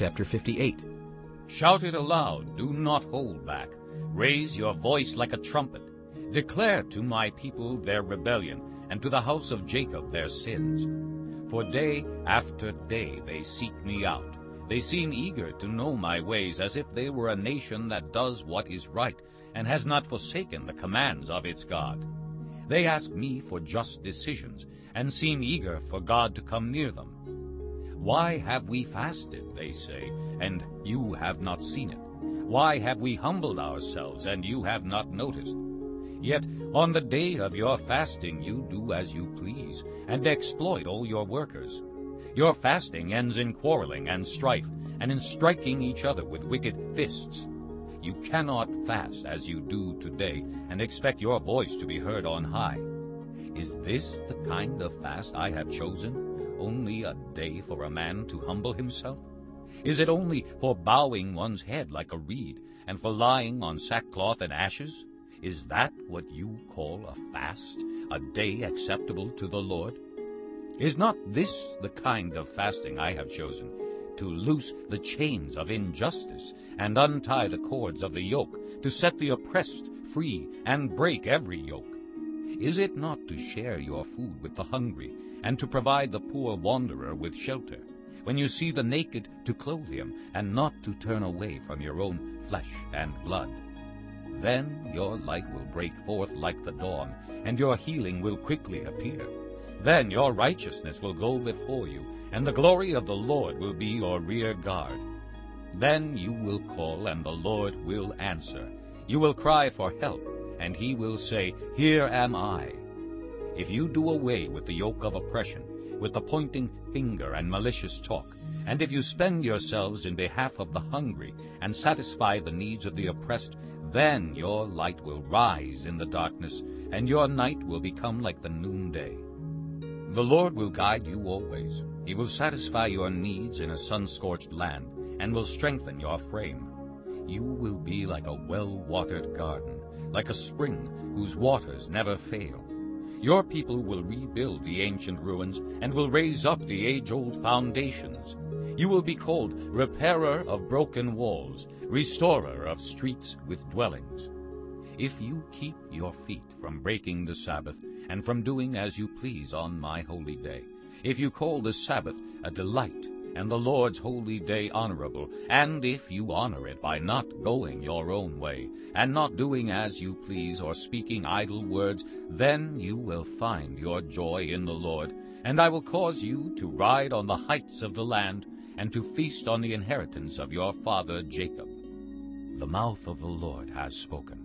chapter 58. Shout it aloud, do not hold back. Raise your voice like a trumpet. Declare to my people their rebellion, and to the house of Jacob their sins. For day after day they seek me out. They seem eager to know my ways, as if they were a nation that does what is right, and has not forsaken the commands of its God. They ask me for just decisions, and seem eager for God to come near them. Why have we fasted, they say, and you have not seen it? Why have we humbled ourselves, and you have not noticed? Yet on the day of your fasting you do as you please, and exploit all your workers. Your fasting ends in quarreling and strife, and in striking each other with wicked fists. You cannot fast as you do today, and expect your voice to be heard on high. Is this the kind of fast I have chosen? Only a day for a man to humble himself? Is it only for bowing one's head like a reed, and for lying on sackcloth and ashes? Is that what you call a fast, a day acceptable to the Lord? Is not this the kind of fasting I have chosen, to loose the chains of injustice, and untie the cords of the yoke, to set the oppressed free, and break every yoke? Is it not to share your food with the hungry, and to provide the poor wanderer with shelter, when you see the naked to clothe him, and not to turn away from your own flesh and blood. Then your light will break forth like the dawn, and your healing will quickly appear. Then your righteousness will go before you, and the glory of the Lord will be your rear guard. Then you will call, and the Lord will answer. You will cry for help, and he will say, Here am I. If you do away with the yoke of oppression, with the pointing finger and malicious talk, and if you spend yourselves in behalf of the hungry and satisfy the needs of the oppressed, then your light will rise in the darkness, and your night will become like the noonday. The Lord will guide you always. He will satisfy your needs in a sun-scorched land, and will strengthen your frame. You will be like a well-watered garden, like a spring whose waters never fail. Your people will rebuild the ancient ruins and will raise up the age-old foundations. You will be called repairer of broken walls, restorer of streets with dwellings. If you keep your feet from breaking the Sabbath and from doing as you please on my holy day, if you call the Sabbath a delight and the Lord's holy day honorable, and if you honor it by not going your own way, and not doing as you please or speaking idle words, then you will find your joy in the Lord, and I will cause you to ride on the heights of the land, and to feast on the inheritance of your father Jacob. The mouth of the Lord has spoken.